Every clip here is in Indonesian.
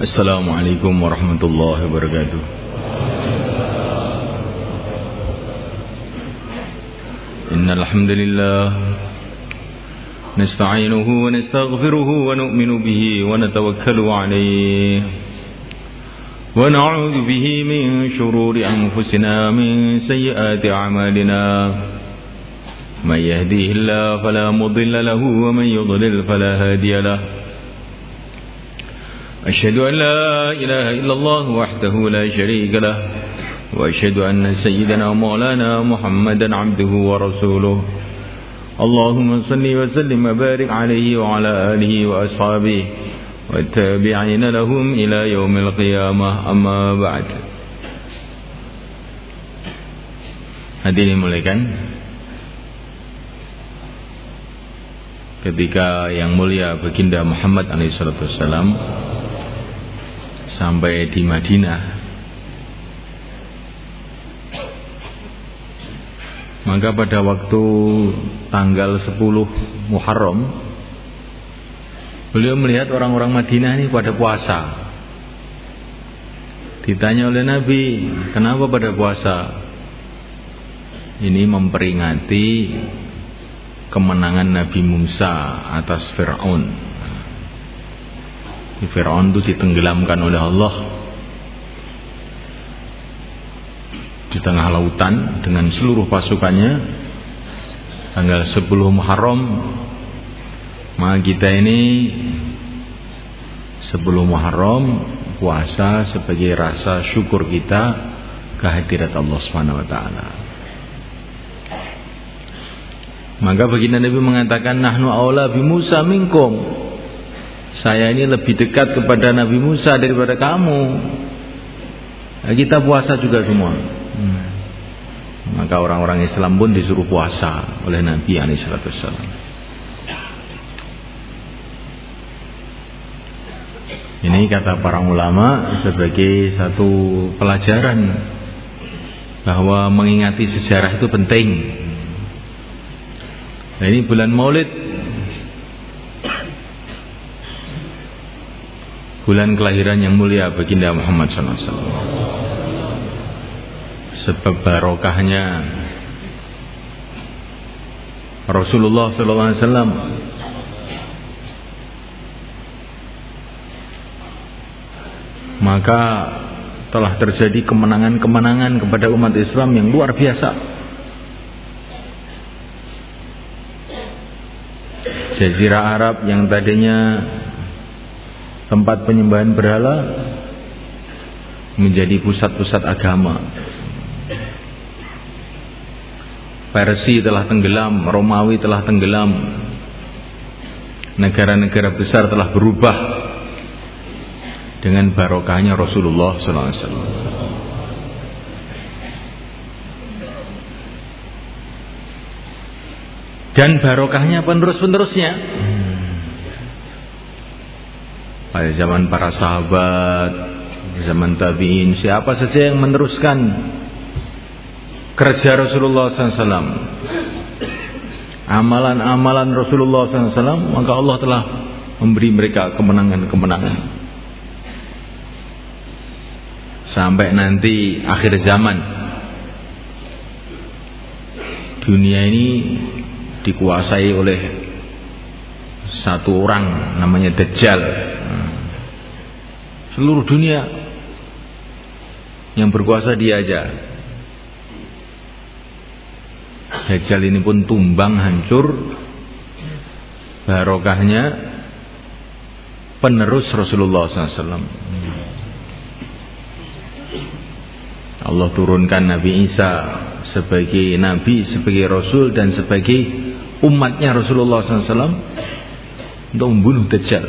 السلام عليكم ورحمة الله وبركاته إن الحمد لله نستعينه ونستغفره ونؤمن به ونتوكل عليه ونعوذ به من شرور أنفسنا من سيئات أعمالنا من يهديه الله فلا مضل له ومن يضلل فلا هادي له أشهد أن لا إله إلا الله وحده لا شريك له وأشهد أن سيدنا مولانا محمدا عبده ورسوله. اللهم صل وسلم وبارك عليه وعلى آله وأصحابه والتابعين لهم إلى يوم القيامة. أما بعد Hadirin muliakan Ketika yang mulia baginda Muhammad alaihissalam Sampai di Madinah Maka pada waktu tanggal 10 Muharram Beliau melihat orang-orang Madinah ini pada puasa. Ditanya oleh Nabi, kenapa pada puasa? Ini memperingati kemenangan Nabi Musa atas Fir'aun. Fir'aun itu ditenggelamkan oleh Allah di tengah lautan dengan seluruh pasukannya tanggal 10 Muharram maka kita ini sebelum Muharram puasa sebagai rasa syukur kita kehadirat Allah Subhanahu wa. Maka baginda Nabi mengatakan nahnu aula bi Musa minkum. Saya ini lebih dekat kepada Nabi Musa daripada kamu. Nah, kita puasa juga semua. Hmm. Maka orang-orang Islam pun disuruh puasa oleh Nabi alaihi wasallam. Ini kata para ulama sebagai satu pelajaran bahwa mengingati sejarah itu penting. Nah, ini bulan Maulid bulan kelahiran yang mulia baginda Muhammad SAW. Sebab barokahnya Rasulullah SAW maka telah terjadi kemenangan-kemenangan kepada umat Islam yang luar biasa. Jazirah Arab yang tadinya tempat penyembahan berhala menjadi pusat-pusat agama. Persia telah tenggelam, Romawi telah tenggelam. Negara-negara besar telah berubah dengan barokahnya Rasulullah SAW. Dan barokahnya penerus-penerusnya. Pada zaman para sahabat, zaman tabiin, siapa saja yang meneruskan kerja Rasulullah SAW, amalan-amalan Rasulullah SAW, maka Allah telah memberi mereka kemenangan-kemenangan. Sampai nanti akhir zaman dunia ini dikuasai oleh satu orang namanya Dajjal seluruh dunia yang berkuasa dia aja. Dajjal ini pun tumbang hancur. Barokahnya penerus Rasulullah SAW Allah turunkan Nabi Isa sebagai Nabi, sebagai Rasul dan sebagai umatnya Rasulullah SAW untuk membunuh Dajjal.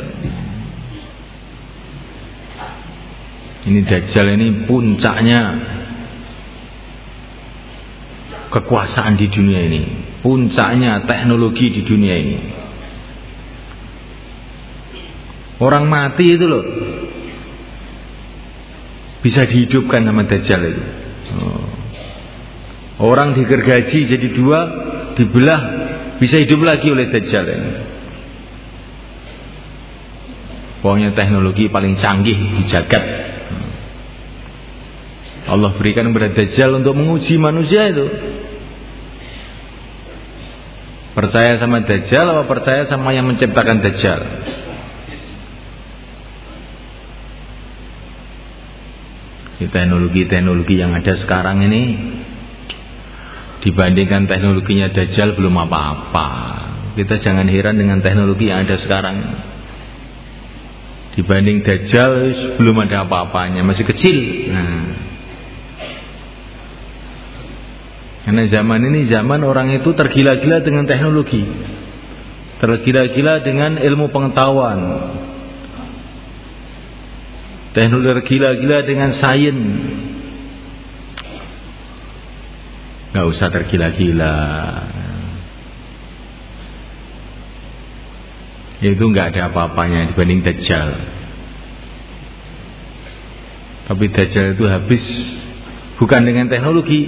Ini Dajjal ini puncaknya kekuasaan di dunia ini, puncaknya teknologi di dunia ini. Orang mati itu loh bisa dihidupkan sama Dajjal itu. Oh. Orang digergaji jadi dua, dibelah, bisa hidup lagi oleh Dajjal ini. Pokoknya teknologi paling canggih di jagat. Allah berikan kepada Dajjal untuk menguji manusia itu. Percaya sama Dajjal atau percaya sama yang menciptakan Dajjal? Teknologi-teknologi yang ada sekarang ini dibandingkan teknologinya Dajjal belum apa-apa. Kita jangan heran dengan teknologi yang ada sekarang. Dibanding Dajjal belum ada apa-apanya, masih kecil. Nah. Karena zaman ini zaman orang itu tergila-gila dengan teknologi. Tergila-gila dengan ilmu pengetahuan. Teknologi tergila-gila dengan sains. Gak usah tergila-gila. Itu nggak ada apa-apanya dibanding Dajjal. Tapi Dajjal itu habis bukan dengan teknologi,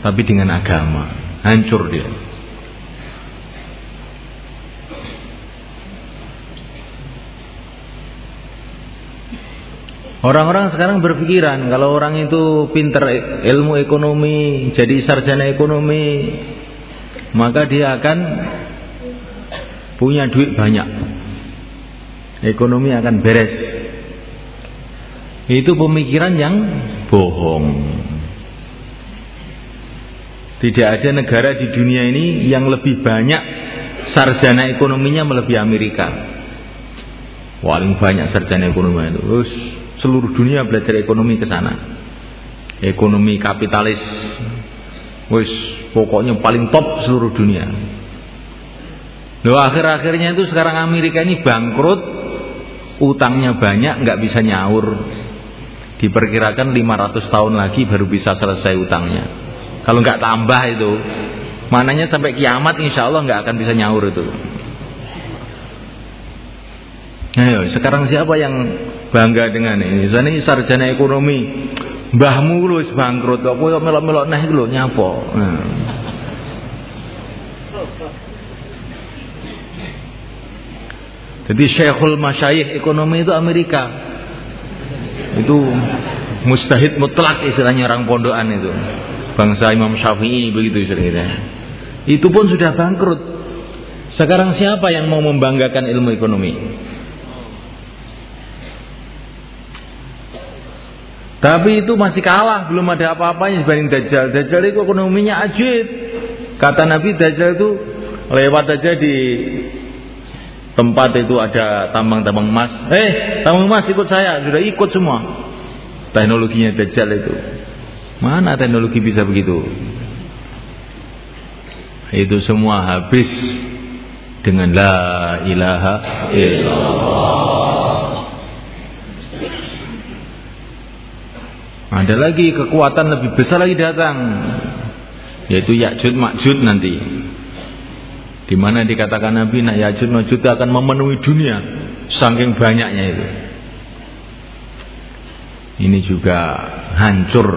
tapi dengan agama. Hancur dia. Orang-orang sekarang berpikiran kalau orang itu pinter ilmu ekonomi, jadi sarjana ekonomi, maka dia akan punya duit banyak. Ekonomi akan beres. Itu pemikiran yang bohong. Tidak ada negara di dunia ini yang lebih banyak sarjana ekonominya melebihi Amerika. Paling banyak sarjana ekonomi itu. Terus seluruh dunia belajar ekonomi ke sana. Ekonomi kapitalis. Wis pokoknya paling top seluruh dunia. Loh akhir-akhirnya itu sekarang Amerika ini bangkrut, utangnya banyak, nggak bisa nyaur. Diperkirakan 500 tahun lagi baru bisa selesai utangnya. Kalau nggak tambah itu, mananya sampai kiamat insya Allah nggak akan bisa nyaur itu. Ayo, sekarang siapa yang bangga dengan ini? Ini sarjana ekonomi. Mbahmu lu bangkrut, kok kowe melok-melok nah iku lho nyapo. Nah. Jadi Syekhul Masyayikh ekonomi itu Amerika. Itu mustahid mutlak istilahnya orang pondokan itu. Bangsa Imam Syafi'i begitu istilahnya. Itu pun sudah bangkrut. Sekarang siapa yang mau membanggakan ilmu ekonomi? Tapi itu masih kalah, belum ada apa-apanya dibanding Dajjal. Dajjal itu ekonominya ajib. Kata Nabi Dajjal itu lewat aja di tempat itu ada tambang-tambang emas. Eh, tambang emas ikut saya, sudah ikut semua. Teknologinya Dajjal itu. Mana teknologi bisa begitu? Itu semua habis dengan la ilaha illallah. Ada lagi kekuatan lebih besar lagi datang yaitu Ya'jud Ma'jud nanti. Di mana dikatakan Nabi nak Ya'jud Ma'jud akan memenuhi dunia saking banyaknya itu. Ini juga hancur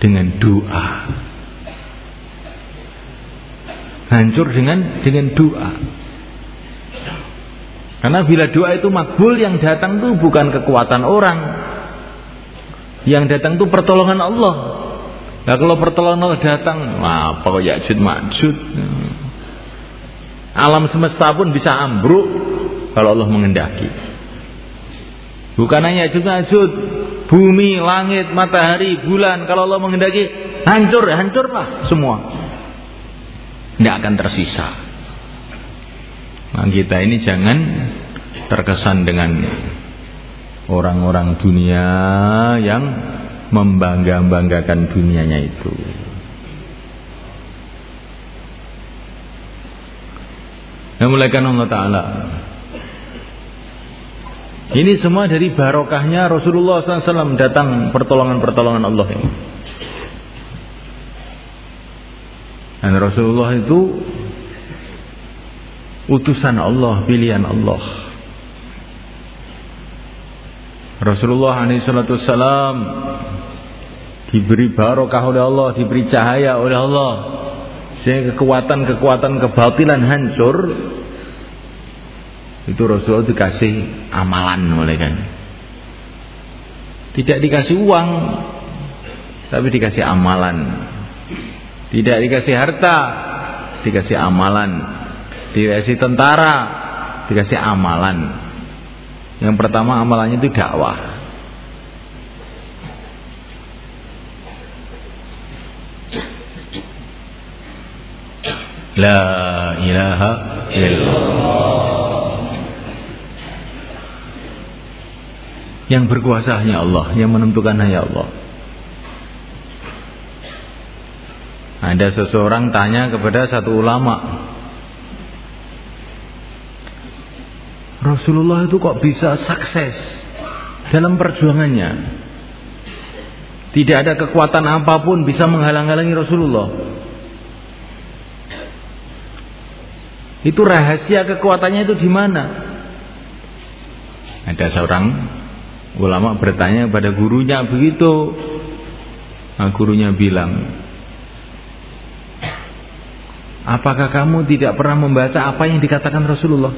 dengan doa. Hancur dengan dengan doa. Karena bila doa itu makbul yang datang itu bukan kekuatan orang, yang datang itu pertolongan Allah. Nah kalau pertolongan Allah datang, apa kok Ya'jud Ma'jud? Alam semesta pun bisa ambruk kalau Allah mengendaki. Bukan hanya Ya'jud Ma'jud, bumi, langit, matahari, bulan, kalau Allah mengendaki hancur, hancur lah semua. Tidak akan tersisa. Nah, kita ini jangan terkesan dengan orang-orang dunia yang membangga-banggakan dunianya itu. Yang mulakan Allah Ta'ala Ini semua dari barokahnya Rasulullah SAW datang pertolongan-pertolongan Allah ini. Dan Rasulullah itu utusan Allah, pilihan Allah. Rasulullah SAW diberi barokah oleh Allah, diberi cahaya oleh Allah, sehingga kekuatan-kekuatan kebatilan hancur. Itu Rasulullah dikasih amalan oleh kan. Tidak dikasih uang, tapi dikasih amalan. Tidak dikasih harta, dikasih amalan. Dikasih tentara, dikasih amalan. Yang pertama amalannya itu dakwah. La ilaha illallah. Yang berkuasa hanya Allah, yang menentukan hanya Allah. Ada seseorang tanya kepada satu ulama, Rasulullah itu kok bisa sukses dalam perjuangannya? Tidak ada kekuatan apa pun bisa menghalang-halangi Rasulullah. Itu rahasia kekuatannya itu di mana? Ada seorang ulama bertanya pada gurunya begitu. Nah, gurunya bilang, Apakah kamu tidak pernah membaca apa yang dikatakan Rasulullah?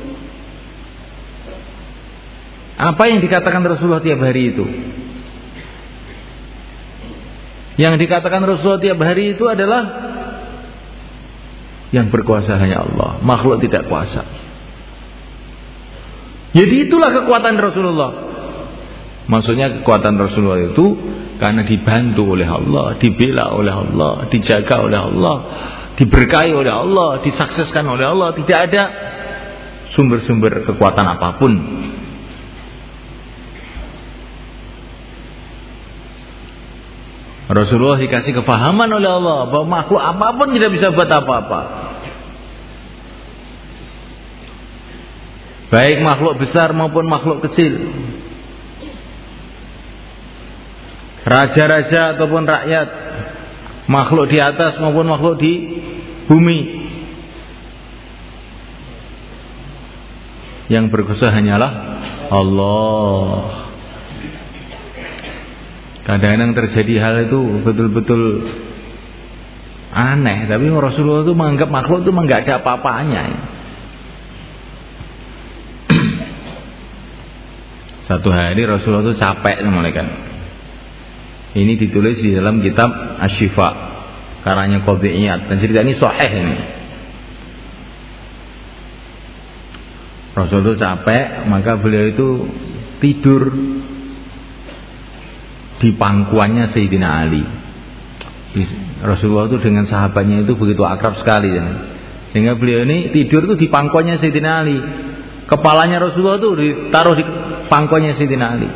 Apa yang dikatakan Rasulullah tiap hari itu? Yang dikatakan Rasulullah tiap hari itu adalah yang berkuasa hanya Allah, makhluk tidak kuasa. Jadi itulah kekuatan Rasulullah. Maksudnya kekuatan Rasulullah itu karena dibantu oleh Allah, dibela oleh Allah, dijaga oleh Allah, diberkahi oleh Allah, disukseskan oleh Allah, tidak ada sumber-sumber kekuatan apa pun Rasulullah dikasih kefahaman oleh Allah bahwa makhluk apa pun tidak bisa buat apa-apa. Baik makhluk besar maupun makhluk kecil. Raja-raja ataupun rakyat, makhluk di atas maupun makhluk di bumi. Yang berkuasa hanyalah Allah. Kadang-kadang terjadi hal itu betul-betul aneh, tapi Rasulullah itu menganggap makhluk itu nggak ada apa-apanya. Satu hari Rasulullah itu capek kan. Ini ditulis di dalam kitab Asyifa karanya Qadiyat dan cerita ini sahih ini. Rasulullah itu capek, maka beliau itu tidur di pangkuannya Sayyidina Ali. Rasulullah itu dengan sahabatnya itu begitu akrab sekali ya. Sehingga beliau ini tidur itu di pangkuannya Sayyidina Ali. Kepalanya Rasulullah itu ditaruh di pangkuannya Sayyidina Ali.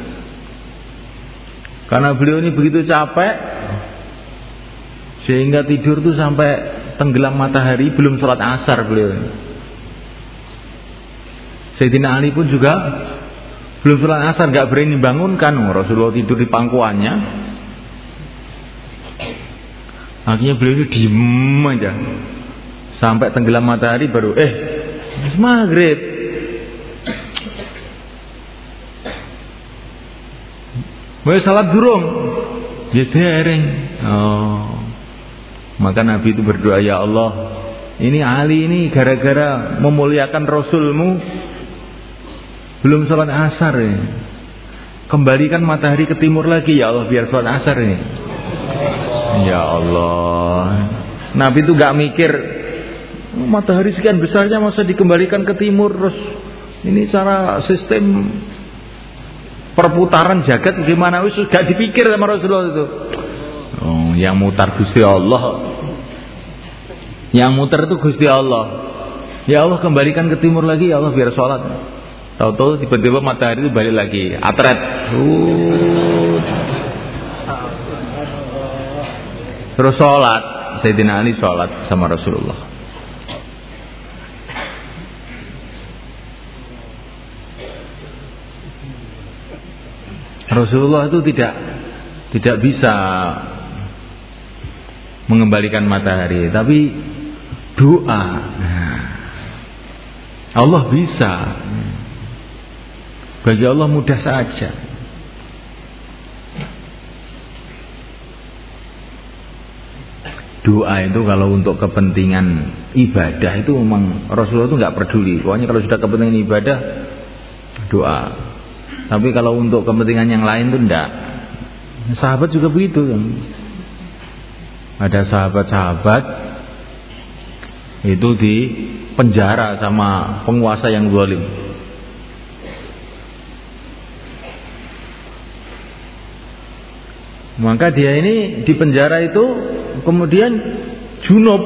Karena beliau ini begitu capek sehingga tidur tuh sampai tenggelam matahari belum sholat asar beliau ini. Sayyidina Ali pun juga belum sholat asar nggak berani bangunkan Rasulullah tidur di pangkuannya. Akhirnya beliau itu diem aja sampai tenggelam matahari baru eh maghrib. Mau salat durung? Ya dereng. Oh. Maka Nabi itu berdoa ya Allah, ini Ali ini gara-gara memuliakan Rasulmu belum sholat asar ini. Kembalikan matahari ke timur lagi ya Allah biar sholat asar ini. Ya Allah. Nabi itu gak mikir oh, matahari sekian besarnya masa dikembalikan ke timur terus ini cara sistem perputaran jagat gimana wis gak dipikir sama Rasulullah itu. Oh, yang mutar Gusti Allah. Yang mutar itu Gusti Allah. Ya Allah kembalikan ke timur lagi ya Allah biar sholat. Tahu-tahu tiba-tiba matahari itu balik lagi, atret. Uh. Terus sholat, Sayyidina Ali sholat sama Rasulullah. Rasulullah itu tidak tidak bisa mengembalikan matahari, tapi doa. Nah, Allah bisa. Bagi Allah mudah saja. doa itu kalau untuk kepentingan ibadah itu memang Rasulullah itu nggak peduli. Pokoknya kalau sudah kepentingan ibadah doa. Tapi kalau untuk kepentingan yang lain itu enggak. Sahabat juga begitu. Ada sahabat-sahabat itu di penjara sama penguasa yang zalim. Maka dia ini di penjara itu kemudian junub.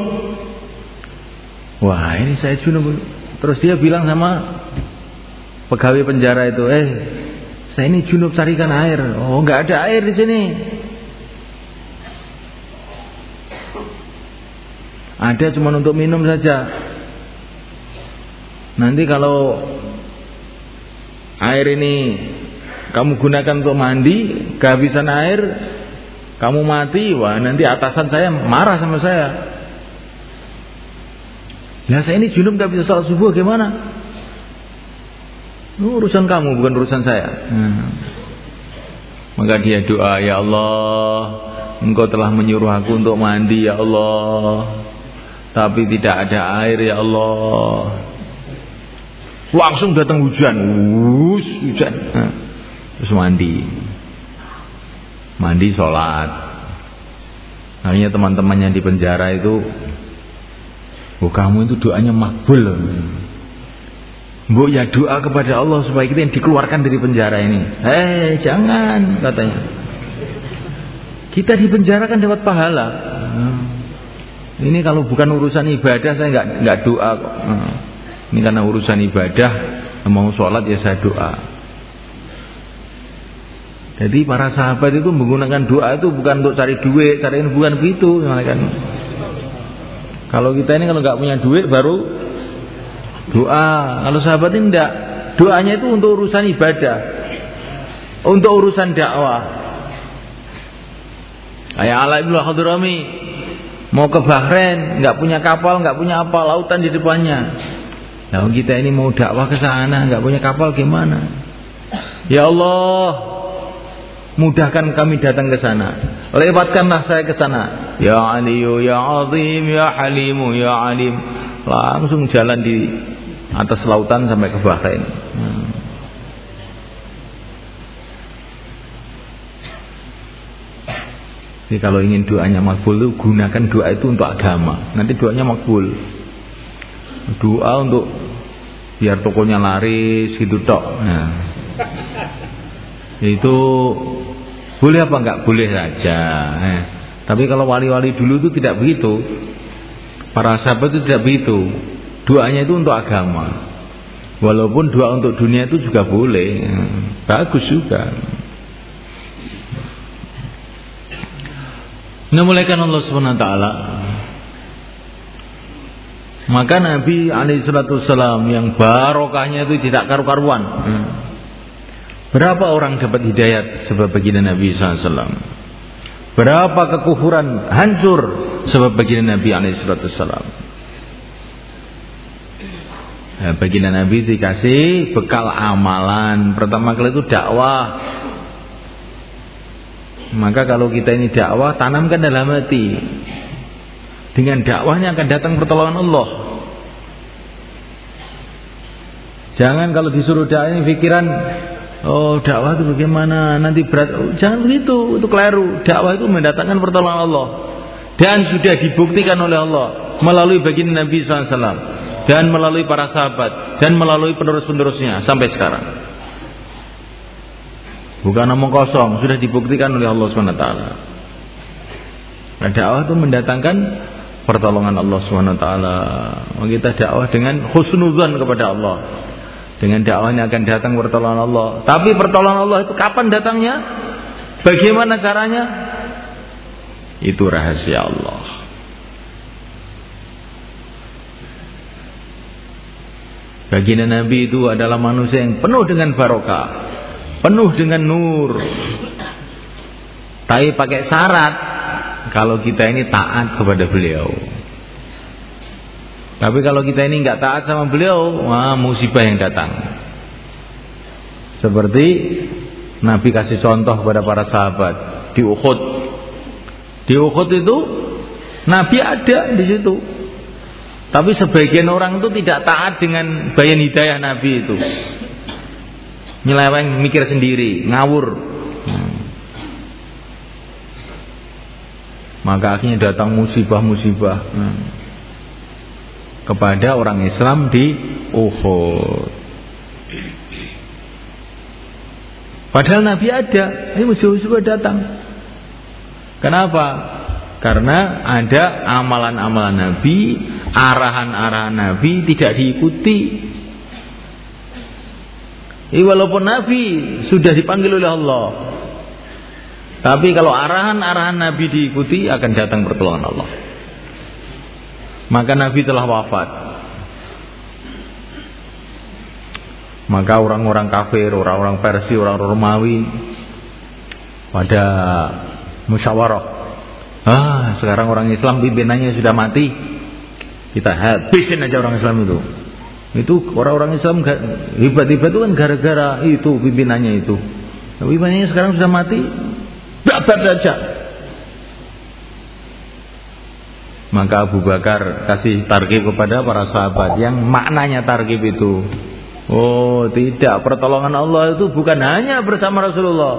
Wah ini saya junub. Terus dia bilang sama pegawai penjara itu, eh saya ini junub carikan air. Oh nggak ada air di sini. Ada cuma untuk minum saja. Nanti kalau air ini kamu gunakan untuk mandi, kehabisan air, kamu mati, wah nanti atasan saya marah sama saya. Nah saya ini junub gak bisa sholat subuh gimana? Urusan kamu bukan urusan saya. Hmm. Maka dia doa, ya Allah, Engkau telah menyuruh aku untuk mandi, ya Allah. Tapi tidak ada air, ya Allah. Langsung datang hujan, Wus, hujan. Nah, terus mandi mandi sholat akhirnya teman-temannya di penjara itu oh kamu itu doanya makbul Bu ya doa kepada Allah supaya kita yang dikeluarkan dari penjara ini. Eh jangan katanya. Kita di penjara kan dapat pahala. Ini kalau bukan urusan ibadah saya nggak nggak doa kok. Ini karena urusan ibadah mau sholat ya saya doa. Jadi para sahabat itu menggunakan doa itu bukan untuk cari duit, cari bukan begitu. Kalau kita ini kalau nggak punya duit baru doa. Kalau sahabat ini enggak. Doanya itu untuk urusan ibadah. Untuk urusan dakwah. Kayak Allah ibnu Hadrami mau ke Bahrain, nggak punya kapal, nggak punya apa, lautan di depannya. Nah kita ini mau dakwah ke sana, nggak punya kapal gimana? Ya Allah, Mudahkan kami datang ke sana. Lewatkanlah saya ke sana. Ya Aliyu, Ya Azim, Ya Halimu, Ya Alim. Langsung jalan di atas lautan sampai ke Bahrain. Hmm. Jadi kalau ingin doanya makbul gunakan doa itu untuk agama. Nanti doanya makbul. Doa untuk biar tokonya laris gitu tok. Nah. Itu boleh apa enggak? Boleh saja. Eh. Tapi kalau wali-wali dulu itu tidak begitu. Para sahabat itu tidak begitu. Doanya itu untuk agama. Walaupun doa untuk dunia itu juga boleh. Eh. Bagus juga. Memulaikan Allah Subhanahu wa taala maka Nabi Alaihissalam yang barokahnya itu tidak karu-karuan. Berapa orang dapat hidayat sebab baginda Nabi SAW? Berapa kekufuran hancur sebab baginda Nabi SAW? Ya, baginda Nabi dikasih bekal amalan. Pertama kali itu dakwah. Maka kalau kita ini dakwah, tanamkan dalam hati. Dengan dakwahnya akan datang pertolongan Allah. Jangan kalau disuruh dakwah ini pikiran Oh dakwah itu bagaimana nanti berat oh, Jangan begitu Itu keliru Dakwah itu mendatangkan pertolongan Allah Dan sudah dibuktikan oleh Allah Melalui baginda Nabi SAW Dan melalui para sahabat Dan melalui penerus-penerusnya Sampai sekarang Bukan omong kosong Sudah dibuktikan oleh Allah SWT Nah dakwah itu mendatangkan Pertolongan Allah SWT Kita dakwah dengan khusnuzan kepada Allah dengan dakwahnya akan datang pertolongan Allah. Tapi pertolongan Allah itu kapan datangnya? Bagaimana caranya? Itu rahasia Allah. Baginda Nabi itu adalah manusia yang penuh dengan barokah, penuh dengan nur. Tapi pakai syarat kalau kita ini taat kepada beliau. Tapi kalau kita ini nggak taat sama beliau, wah musibah yang datang. Seperti Nabi kasih contoh kepada para sahabat di Uhud. Di Uhud itu Nabi ada di situ. Tapi sebagian orang itu tidak taat dengan bayan hidayah Nabi itu. Nyeleweng mikir sendiri, ngawur. Hmm. Maka akhirnya datang musibah-musibah hmm. kepada orang Islam di Uhud. Padahal Nabi ada, ini musibah-musibah datang. Kenapa? Karena ada amalan-amalan Nabi, arahan-arahan Nabi tidak diikuti. Ini walaupun Nabi sudah dipanggil oleh Allah, tapi kalau arahan-arahan Nabi diikuti akan datang pertolongan Allah. Maka Nabi telah wafat. Maka orang-orang kafir, orang-orang Persia, orang Romawi pada musyawarah. Ah, sekarang orang Islam pimpinannya sudah mati. Kita habisin aja orang Islam itu. Itu orang-orang Islam hebat-hebat itu kan gara-gara itu pimpinannya itu. pimpinannya sekarang sudah mati, babat saja. Maka Abu Bakar kasih targib kepada para sahabat yang maknanya targib itu. Oh tidak, pertolongan Allah itu bukan hanya bersama Rasulullah.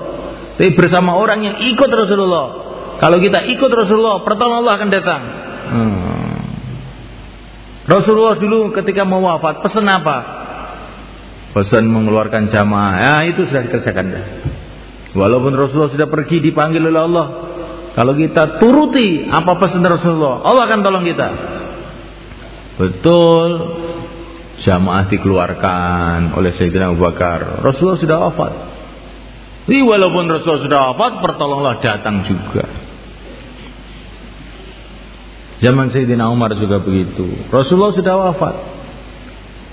Tapi bersama orang yang ikut Rasulullah. Kalau kita ikut Rasulullah, pertolongan Allah akan datang. Hmm. Rasulullah dulu ketika mau wafat, pesan apa? Pesan mengeluarkan jamaah. Ya, itu sudah dikerjakan. Walaupun Rasulullah sudah pergi dipanggil oleh Allah, kalau kita turuti apa pesan Rasulullah, Allah akan tolong kita. Betul. Jamaah dikeluarkan oleh Sayyidina Abu Bakar. Rasulullah sudah wafat. Jadi walaupun Rasulullah sudah wafat, pertolonglah datang juga. Zaman Sayyidina Umar juga begitu. Rasulullah sudah wafat.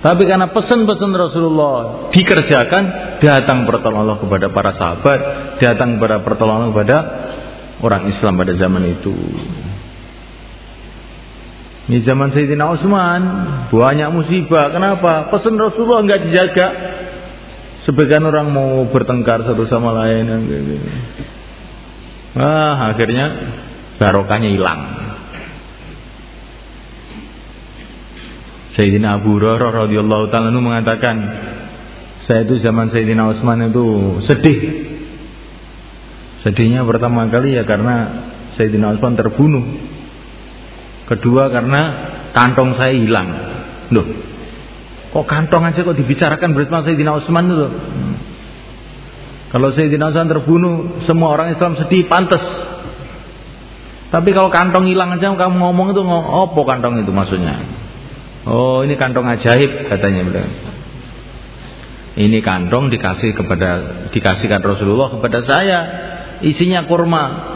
Tapi karena pesan-pesan Rasulullah dikerjakan, datang pertolongan Allah kepada para sahabat, datang kepada pertolongan kepada orang Islam pada zaman itu. Ini zaman Sayyidina Utsman banyak musibah. Kenapa? Pesan Rasulullah nggak dijaga. Sebagian orang mau bertengkar satu sama lain. Ah, akhirnya barokahnya hilang. Sayyidina Abu Hurairah radhiyallahu taala mengatakan, saya itu zaman Sayyidina Utsman itu sedih Sedihnya pertama kali ya karena Sayyidina Utsman terbunuh. Kedua karena kantong saya hilang. Loh, kok kantong aja kok dibicarakan bersama Sayyidina Utsman itu? Kalau Sayyidina Utsman terbunuh, semua orang Islam sedih, pantas. Tapi kalau kantong hilang aja kamu ngomong itu apa kantong itu maksudnya? Oh, ini kantong ajaib katanya bilang. Ini kantong dikasih kepada dikasihkan Rasulullah kepada saya isinya kurma.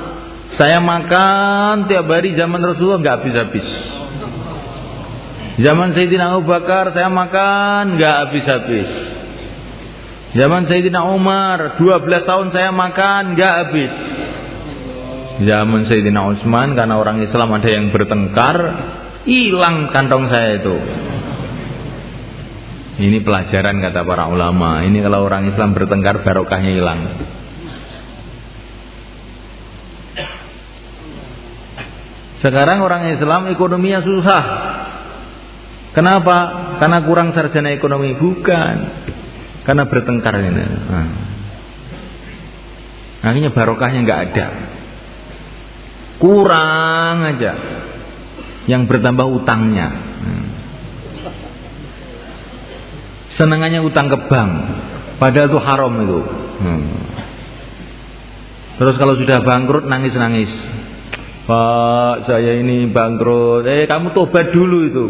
Saya makan tiap hari zaman Rasulullah nggak habis-habis. Zaman Sayyidina Abu Bakar saya makan nggak habis-habis. Zaman Sayyidina Umar 12 tahun saya makan nggak habis. Zaman Sayyidina Utsman karena orang Islam ada yang bertengkar, hilang kantong saya itu. Ini pelajaran kata para ulama. Ini kalau orang Islam bertengkar barokahnya hilang. Sekarang orang Islam ekonominya susah. Kenapa? Karena kurang sarjana ekonomi bukan. Karena bertengkar ini. Nah. Akhirnya barokahnya nggak ada. Kurang aja. Yang bertambah utangnya. Hmm. Senangannya utang ke bank. Padahal itu haram itu. Hmm. Terus kalau sudah bangkrut nangis-nangis. Pak saya ini bangkrut Eh kamu tobat dulu itu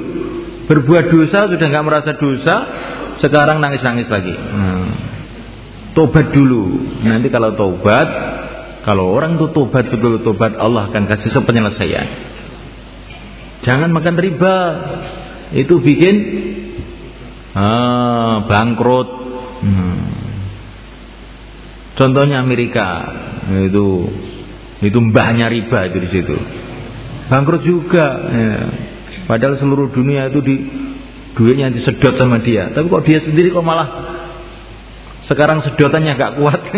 Berbuat dosa sudah nggak merasa dosa Sekarang nangis-nangis lagi hmm. Tobat dulu Nanti kalau tobat Kalau orang itu tobat betul tobat Allah akan kasih penyelesaian Jangan makan riba Itu bikin ah, Bangkrut hmm. Contohnya Amerika Itu itu mbahnya riba itu di situ. Bangkrut juga. Ya. Padahal seluruh dunia itu di duitnya disedot sama dia. Tapi kok dia sendiri kok malah sekarang sedotannya gak kuat.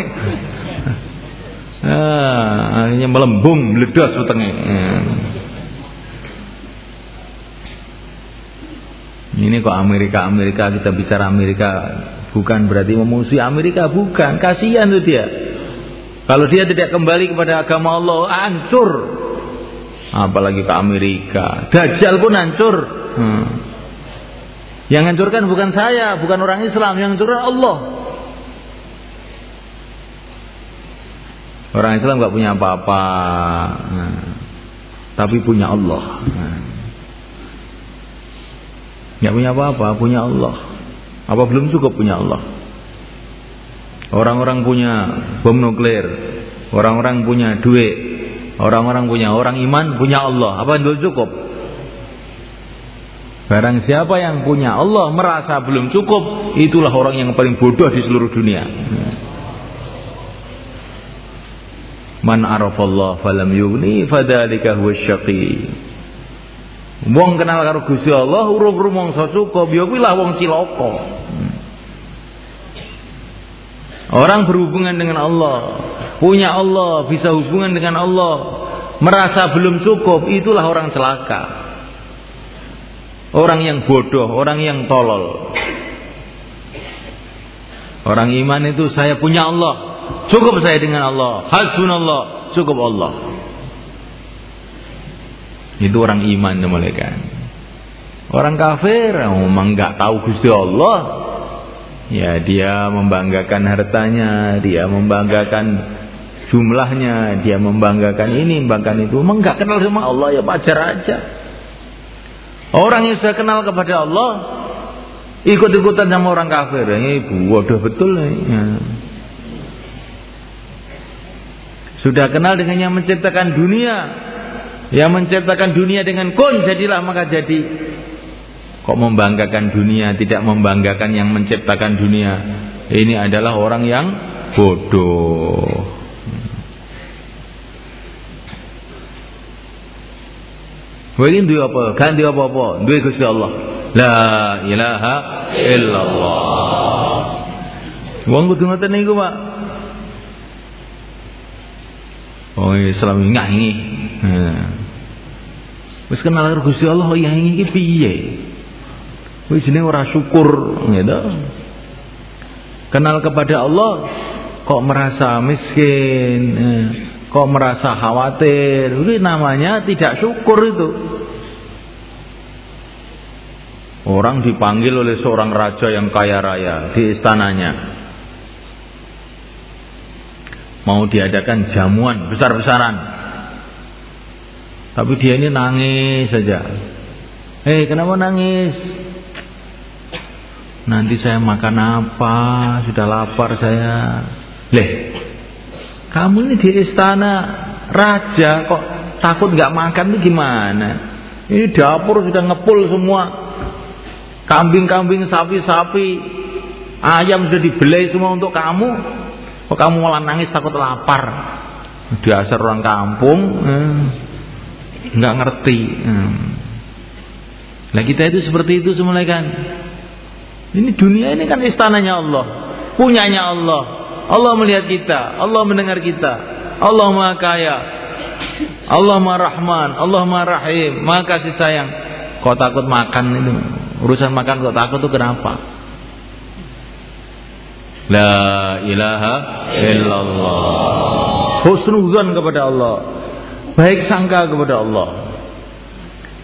ah, akhirnya melembung, meledos utangnya. Ya. Ini kok Amerika Amerika kita bicara Amerika bukan berarti memusuhi Amerika bukan. Kasihan tuh dia. Kalau dia tidak kembali kepada agama Allah hancur. Apalagi ke Amerika. Dajjal pun hancur. Hmm. Yang hancurkan bukan saya, bukan orang Islam, yang hancurkan Allah. Orang Islam nggak punya apa-apa, nah, tapi punya Allah. Nah. Nggak punya apa-apa, punya Allah. Apa belum cukup punya Allah? Orang-orang punya bom nuklir, orang-orang punya duit, orang-orang punya orang iman punya Allah. Apa belum cukup? Barang siapa yang punya Allah merasa belum cukup, itulah orang yang paling bodoh di seluruh dunia. Man arafallah falam fadalika huwa syaqi. Wong kenal karo Gusti Allah urung rumangsa cukup ya kuwi lah wong cilaka. Orang berhubungan dengan Allah, punya Allah, bisa hubungan dengan Allah, merasa belum cukup, itulah orang celaka. Orang yang bodoh, orang yang tolol. Orang iman itu saya punya Allah, Cukup saya dengan Allah. Hasbunallah. Cukup Allah. Itu orang iman mereka. Orang kafir memang nggak tahu Gusti Allah. Ya dia membanggakan hartanya, dia membanggakan jumlahnya, dia membanggakan ini, membanggakan itu. Memang nggak kenal sama Allah ya pacar aja. Orang yang sudah kenal kepada Allah ikut-ikutan sama orang kafir, ini bodoh betul ya. Sudah kenal dengan yang menciptakan dunia. Yang menciptakan dunia dengan kun jadilah maka jadi. Kok membanggakan dunia tidak membanggakan yang menciptakan dunia. Ini adalah orang yang bodoh. Kowe iki duwe apa? Kan duwe apa-apa? Duwe Gusti Allah. La ilaha illallah. Wong kudu ngoten niku, Pak. Oh Islam iya, nyanyi. Nah. Wis kenal karo Gusti Allah oh iya iki piye? Wis jenenge ora syukur gitu. Kenal kepada Allah kok merasa miskin, eh, kok merasa khawatir. Itu namanya tidak syukur itu. Orang dipanggil oleh seorang raja yang kaya raya di istananya mau diadakan jamuan besar-besaran. Tapi dia ini nangis saja. Eh, kenapa nangis? Nanti saya makan apa? Sudah lapar saya. Leh, kamu ini di istana raja kok takut nggak makan itu gimana? Ini dapur sudah ngepul semua. Kambing-kambing, sapi-sapi, ayam sudah dibelai semua untuk kamu. Kok kamu malah nangis takut lapar? Dasar orang kampung, eh, nggak ngerti. Eh. Nah kita itu seperti itu semula kan. Ini dunia ini kan istananya Allah, punyanya Allah. Allah melihat kita, Allah mendengar kita. Allah Maha Kaya, Allah Maha Rahman, Allah Maha Rahim, Maha kasih sayang. Kau takut makan itu? Urusan makan kau takut itu kenapa? La ilaha illallah. Husnuzan kepada Allah. Baik sangka kepada Allah.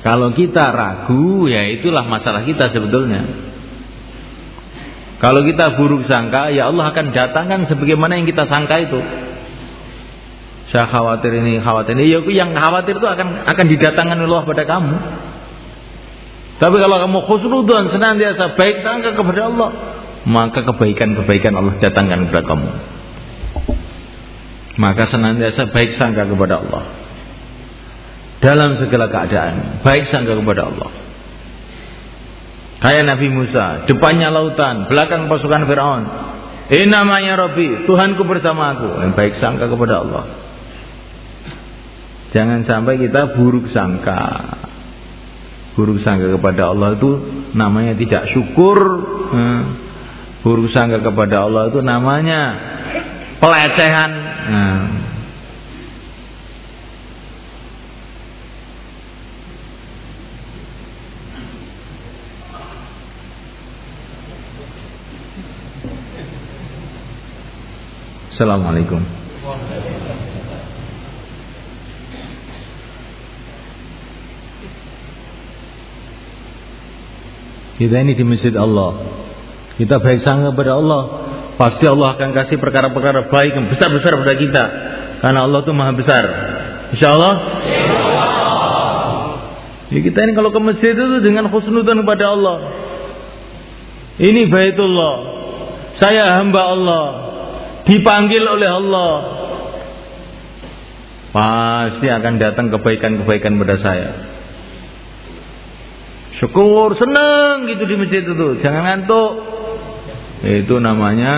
Kalau kita ragu, ya itulah masalah kita sebetulnya. Kalau kita buruk sangka, ya Allah akan datangkan sebagaimana yang kita sangka itu. Saya khawatir ini, khawatir ini. Ya, yang khawatir itu akan akan didatangkan Allah pada kamu. Tapi kalau kamu khusnudan senantiasa baik sangka kepada Allah, maka kebaikan-kebaikan Allah datangkan kepada kamu. Maka senantiasa baik sangka kepada Allah. Dalam segala keadaan, baik sangka kepada Allah. Kayak Nabi Musa, depannya lautan, belakang pasukan Firaun. Ini namanya Rabbi, Tuhanku bersama aku. Yang baik sangka kepada Allah. Jangan sampai kita buruk sangka. Buruk sangka kepada Allah itu namanya tidak syukur. Hmm buruk sangka kepada Allah itu namanya pelecehan. Nah. Assalamualaikum. Kita ini di masjid Allah kita baik sangka kepada Allah. Pasti Allah akan kasih perkara-perkara baik yang besar-besar pada kita. Karena Allah itu maha besar. Insya Allah. Ya kita ini kalau ke masjid itu dengan khusnudan kepada Allah. Ini baitullah. Saya hamba Allah. Dipanggil oleh Allah. Pasti akan datang kebaikan-kebaikan pada saya. Syukur, senang gitu di masjid itu. Jangan ngantuk. Itu namanya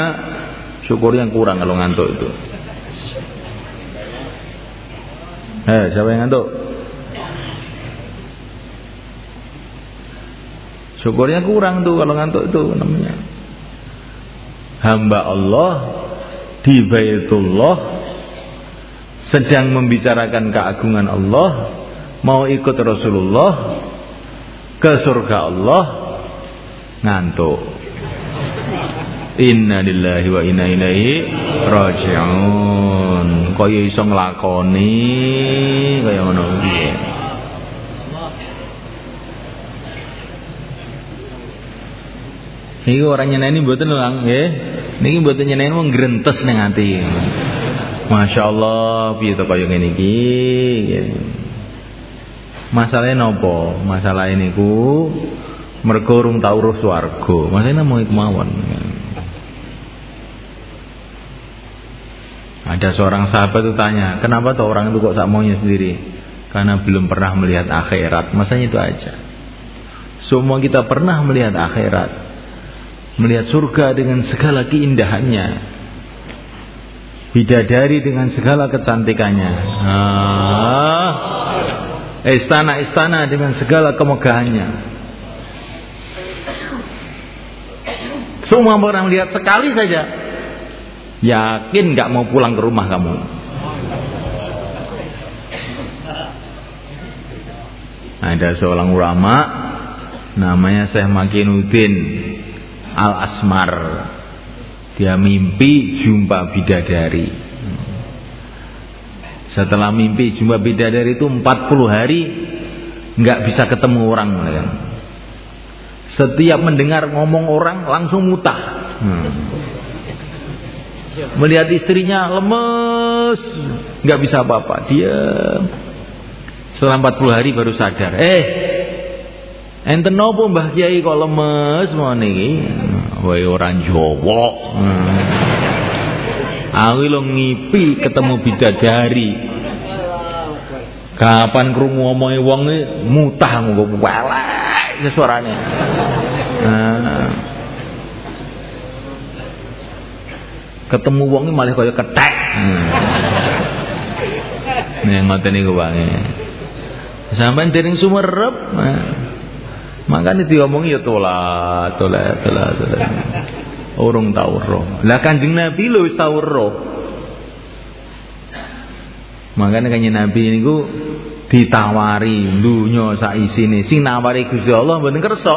syukur yang kurang kalau ngantuk itu. Eh, siapa yang ngantuk? Syukurnya kurang tuh kalau ngantuk itu namanya. Hamba Allah di Baitullah sedang membicarakan keagungan Allah, mau ikut Rasulullah, ke surga Allah ngantuk. Inna lillahi wa inna ilaihi raji'un. Kaya iso nglakoni kaya ngono piye. Niki orang nyeneni mboten lho, nggih. Niki mboten nyeneni wong grentes ning ati. Masya Allah, piye to kaya ngene iki. Masalahnya nopo? Masalah ini ku mergo urung tau roh swarga. Masalahnya mau kemauan. Ada seorang sahabat itu tanya, kenapa tuh orang itu kok sak maunya sendiri? Karena belum pernah melihat akhirat. Masanya itu aja. Semua kita pernah melihat akhirat. Melihat surga dengan segala keindahannya. Bidadari dengan segala kecantikannya. Ah, istana-istana dengan segala kemegahannya. Semua orang lihat sekali saja, yakin nggak mau pulang ke rumah kamu. Ada seorang ulama namanya Syekh Makinuddin Al Asmar. Dia mimpi jumpa bidadari. Setelah mimpi jumpa bidadari itu 40 hari nggak bisa ketemu orang. Setiap mendengar ngomong orang langsung mutah. Hmm. Melihat istrinya lemes, nggak bisa apa-apa. Dia setelah 40 hari baru sadar. Eh, enten nopo Mbah Kiai kok lemes mau niki? Woi orang Jawa. Hmm. Aku lo ngipi ketemu bidadari. Kapan krungu ngomongi wong mutah ngono welek suarane. Nah. Ketemu wong malah kaya ketek. Hmm. Nih ngoten niku wangi. Sampai dereng sumerep. Makanya diomongi ya tolat, tolat, tolat, tolat. Orang tahu roh. Lah kanjeng Nabi lo wis tahu roh. Makanya kanjeng Nabi ini ku ditawari dunya sak isine sing nawari Gusti Allah mboten kersa.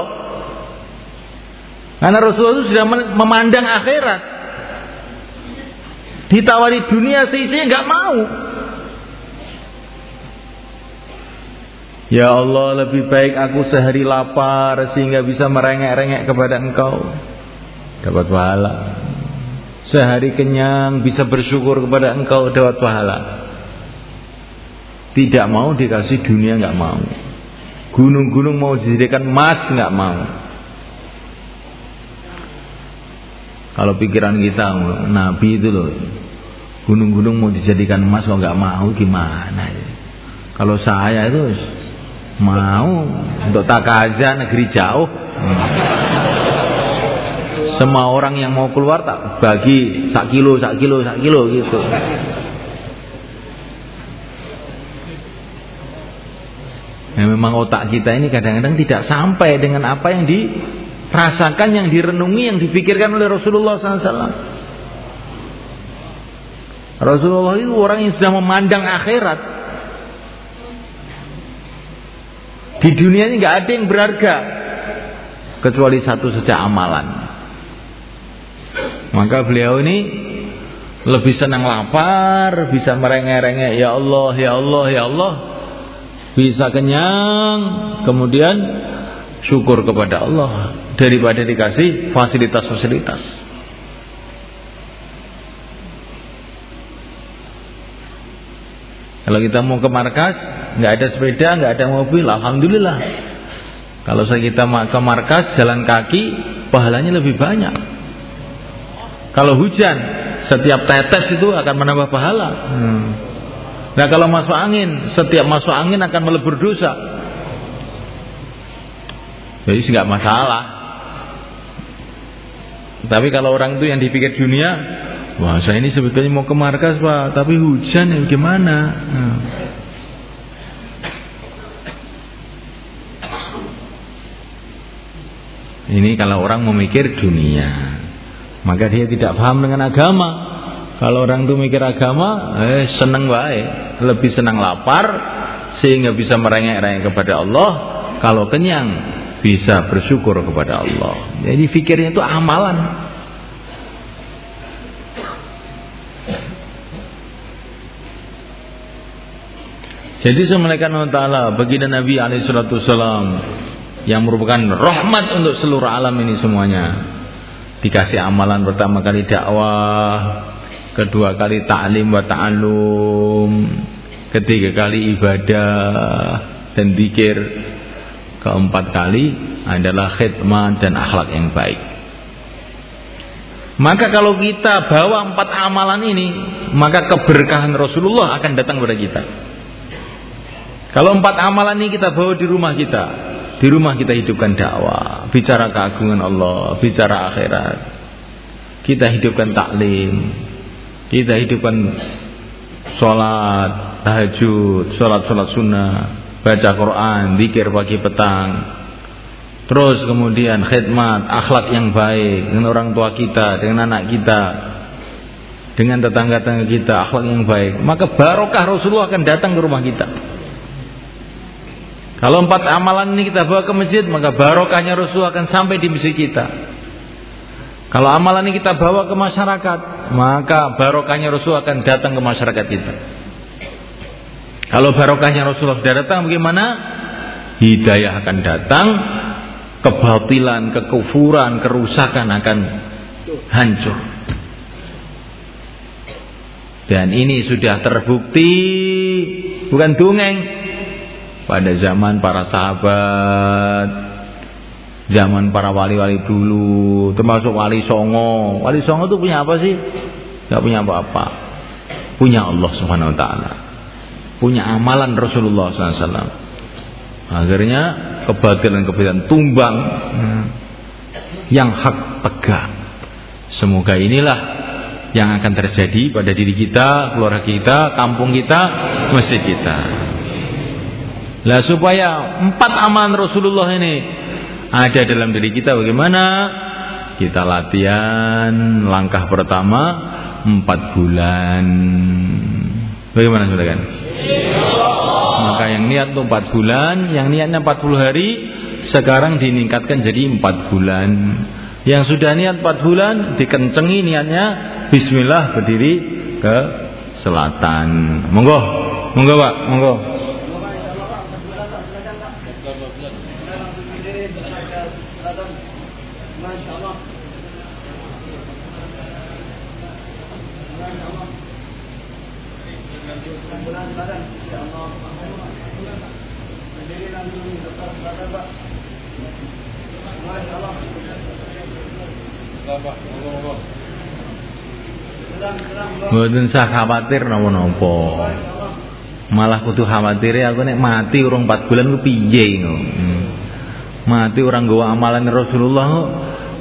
Karena Rasulullah itu sudah memandang akhirat. Ditawari dunia seisinya nggak mau. Ya Allah lebih baik aku sehari lapar sehingga bisa merengek-rengek kepada engkau dapat pahala. Sehari kenyang bisa bersyukur kepada engkau dapat pahala. Tidak mau dikasih dunia nggak mau. Gunung-gunung mau dijadikan emas nggak mau. Kalau pikiran kita Nabi itu loh, gunung-gunung mau dijadikan emas kok nggak mau gimana? Ya? Kalau saya itu mau untuk takaza negeri jauh. Hmm. Semua orang yang mau keluar tak bagi sak kilo, sak kilo, sak kilo gitu. Ya, memang otak kita ini kadang-kadang tidak sampai dengan apa yang dirasakan, yang direnungi, yang dipikirkan oleh Rasulullah SAW. Rasulullah itu orang yang sudah memandang akhirat. Di dunia ini nggak ada yang berharga kecuali satu saja amalan. Maka beliau ini lebih senang lapar, bisa merengek-rengek ya Allah, ya Allah, ya Allah. Bisa kenyang, kemudian syukur kepada Allah daripada dikasih fasilitas-fasilitas. Kalau kita mau ke markas, nggak ada sepeda, nggak ada mobil, alhamdulillah. Kalau saya kita ke markas jalan kaki, pahalanya lebih banyak. Kalau hujan, setiap tetes itu akan menambah pahala. Hmm. Nah kalau masuk angin, setiap masuk angin akan melebur dosa. Jadi nggak masalah. Tapi kalau orang itu yang dipikir dunia, wah saya ini sebetulnya mau ke markas pak, tapi hujan ya gimana? Hmm. Ini kalau orang memikir dunia Maka dia tidak paham dengan agama. Kalau orang itu mikir agama eh, Senang baik Lebih senang lapar Sehingga bisa merengek-rengek kepada Allah. Kalau kenyang Bisa bersyukur kepada Allah. Jadi fikirnya itu amalan Jadi semalakan Allah Ta'ala Baginda Nabi Alaihissalam yang merupakan rahmat untuk seluruh alam ini semuanya. Dikasih amalan pertama kali dakwah, kedua kali ta'lim wa ta'allum, ketiga kali ibadah dan zikir, keempat kali adalah khidmat dan akhlak yang baik. Maka kalau kita bawa empat amalan ini, maka keberkahan Rasulullah akan datang kepada kita. Kalau empat amalan ini kita bawa di rumah kita, di rumah kita hidupkan dakwah, bicara keagungan Allah, bicara akhirat. Kita hidupkan taklim, kita hidupkan sholat, tahajud, sholat-sholat sunnah, baca Quran, zikir pagi petang. Terus kemudian khidmat, akhlak yang baik dengan orang tua kita, dengan anak kita, dengan tetangga-tetangga kita, akhlak yang baik. Maka barokah Rasulullah akan datang ke rumah kita. Kalau empat amalan ini kita bawa ke masjid, maka barokahnya Rasul akan sampai di masjid kita. Kalau amalan ini kita bawa ke masyarakat, maka barokahnya Rasul akan datang ke masyarakat kita. Kalau barokahnya Rasulullah sudah datang, bagaimana? Hidayah akan datang, kebatilan, kekufuran, kerusakan akan hancur. Dan ini sudah terbukti, bukan dongeng, pada zaman para sahabat zaman para wali-wali dulu termasuk wali songo. Wali songo itu punya apa sih? Gak punya apa-apa. Punya Allah subhanahu wa ta'ala. Punya amalan Rasulullah SAW akhirnya kebatilan-kebatilan tumbang. Yang hak tegak. Semoga inilah yang akan terjadi pada diri kita, keluarga kita, kampung kita, masjid kita. Lah supaya empat amalan Rasulullah ini ada dalam diri kita bagaimana? Kita latihan langkah pertama empat bulan. Bagaimana sudah kan? Maka yang niat untuk empat bulan, yang niatnya empat puluh hari, sekarang ditingkatkan jadi empat bulan. Yang sudah niat empat bulan, dikencengi niatnya, Bismillah berdiri ke selatan. Monggo, monggo pak, monggo. Mboten usah khawatir napa-napa. Malah kudu khawatir aku nek mati urung 4 bulan ku piye ngono. Hmm. Mati orang gawa amalan Rasulullah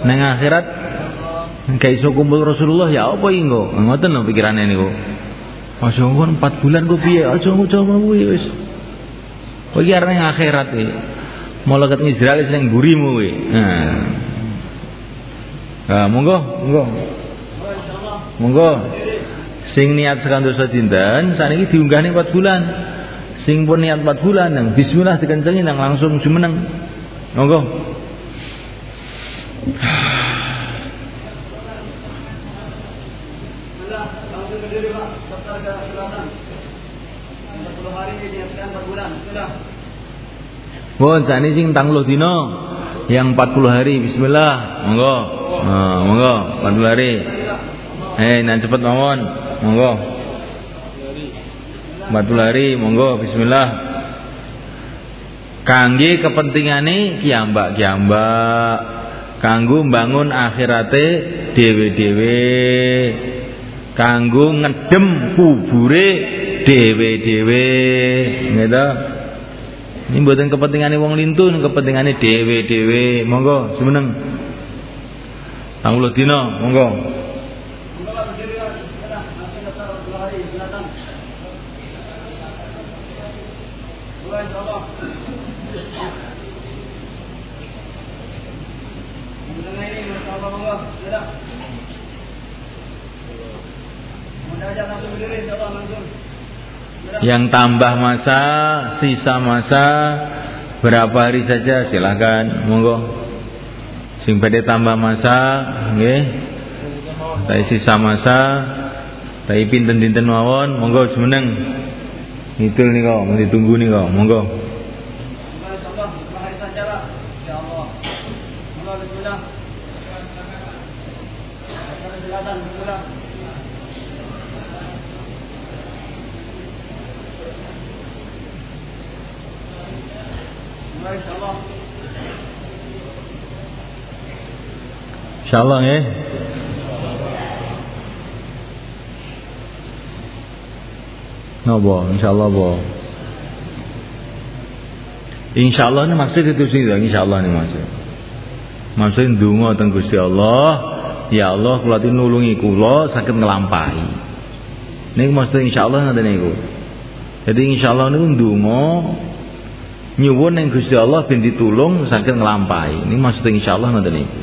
neng akhirat kayak iso kumpul Rasulullah ya apa iki engko. Ngoten lho pikirane niku. Masya Allah 4 bulan ku piye aja coba kuwi wis. Kowe iki arep akhirat iki. Malaikat Israel sing gurimu kuwi. Nah. Nah, monggo, monggo. Monggo. Sing niat sekan dosa dinten saniki diunggah ning 4 bulan. Sing pun niat 4 bulan nang bismillah dikencengi nang langsung jumeneng. Monggo. Saat ini sing tangluh dino yang 40 hari bismillah monggo nah, monggo 40 hari eh nan cepet mawon monggo. 40 hari monggo. Bismillah. Kangge kepentingane kiambak-kiambak. Kanggo bangun akhirate dewe-dewe kanggo ngedem kubure dewe-dewe gitu ini buatan kepentingan wong lintun, kepentingan dewe dewe. Monggo, semeneng. Tanggulo dino, monggo. Yang tambah masa, sisa masa berapa hari saja silahkan monggo. Sing badhe tambah masa, nggih. Tapi sisa masa, tapi pinten-pinten mawon, monggo jumeneng. Itu nih kok, mau ditunggu nih kok, monggo. Insyaallah nggih. Napa insyaallah apa? Insyaallah ini maksud itu sih insyaallah ini maksud. Maksud ndonga teng Gusti Allah, ya Allah kula nulungi kula saged nglampahi. Niku maksud insyaallah ngoten niku. Jadi insyaallah niku ndonga nyuwun ning Gusti Allah ben ditulung saking nglampahi. Ini maksud insyaallah ngoten niku.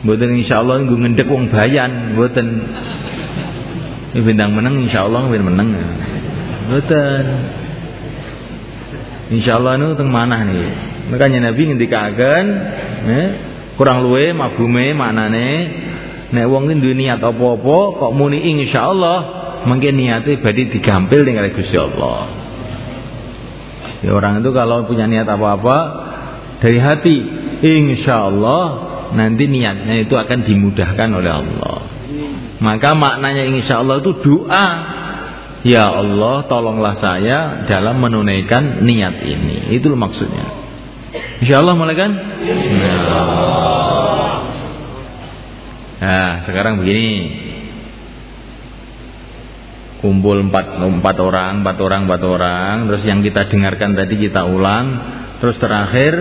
Mboten insyaallah nggo ngendhek wong bayan, mboten. Bintang menang insyaallah ben menang. Mboten. Insyaallah nu teng manah nih. Makanya Nabi ngendikaken, eh, kurang luwe mafhume maknane nek wong iki duwe niat apa-apa kok muni insyaallah mungkin niate badhe digampil ning Gusti Allah. Ya, orang itu kalau punya niat apa-apa dari hati, insya Allah nanti niatnya itu akan dimudahkan oleh Allah. Maka maknanya insya Allah itu doa. Ya Allah, tolonglah saya dalam menunaikan niat ini. Itu maksudnya. Insya Allah mulai kan? Nah. sekarang begini kumpul empat, empat orang, empat orang, empat orang, terus yang kita dengarkan tadi kita ulang, terus terakhir,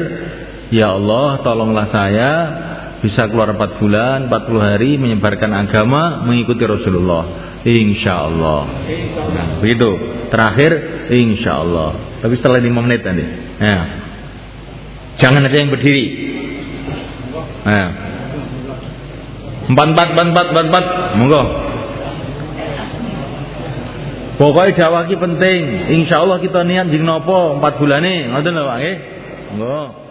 ya Allah tolonglah saya bisa keluar empat bulan, empat puluh hari menyebarkan agama mengikuti Rasulullah. Insya Allah. Nah, begitu. Terakhir, insya Allah. Tapi setelah lima menit nanti. Ya. Jangan ada yang berdiri. Ya. Empat empat empat empat empat empat. Monggo. Pokoknya dakwah penting. Insya Allah kita niat jeng nopo empat bulan nih. Ngoten lho Pak. Monggo.